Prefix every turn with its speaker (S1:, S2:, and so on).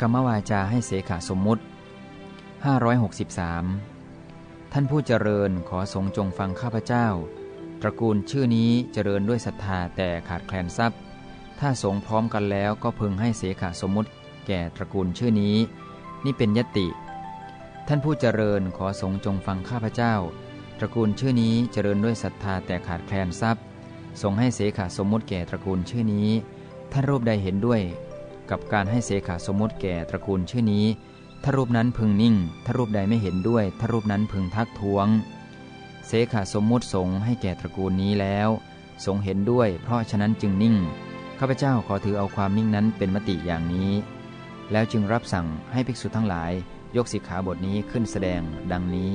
S1: กรรมวาจาให้เสขาสมมุติ 563 ท่านผู้เจริญขอสงจงฟังข้าพเจ้า ตระกูลชื่อนี้เจริญด้วยศรัทธาแต่ขาดแคลนทรัพย์ ถ้าสงพร้อมกันแล้วก็พึงให้เสขาสมมุติ แก่ตระกูลชื่อนี้ นี่เป็นยติ ท่านผู้เจริญขอสงจงฟังข้าพเจ้า ตระกูลชื่อนี้เจริญด้วยศรัทธาแต่ขาดแคลนทรัพย์ทรงให้เสขาสมมุติแก่ตระกูลชื่อนี้ ท่านรูปใดเห็นด้วย กับการให้เสขาสมมุติแก่ตระกูลชื่อนี้ ถ้ารูปนั้นพึงนิ่ง ถ้ารูปใดไม่เห็นด้วย ถ้ารูปนั้นพึงทักท้วง เสขาสมมุติสงให้แก่ตระกูลนี้แล้ว สงเห็นด้วย เพราะฉะนั้นจึงนิ่ง ข้าพเจ้าขอถือเอาความนิ่งนั้นเป็นมติอย่างนี้ แล้วจึงรับสั่งให้ภิกษุทั้งหลาย ยกสิกขาบทนี้ขึ้นแสดงดังนี้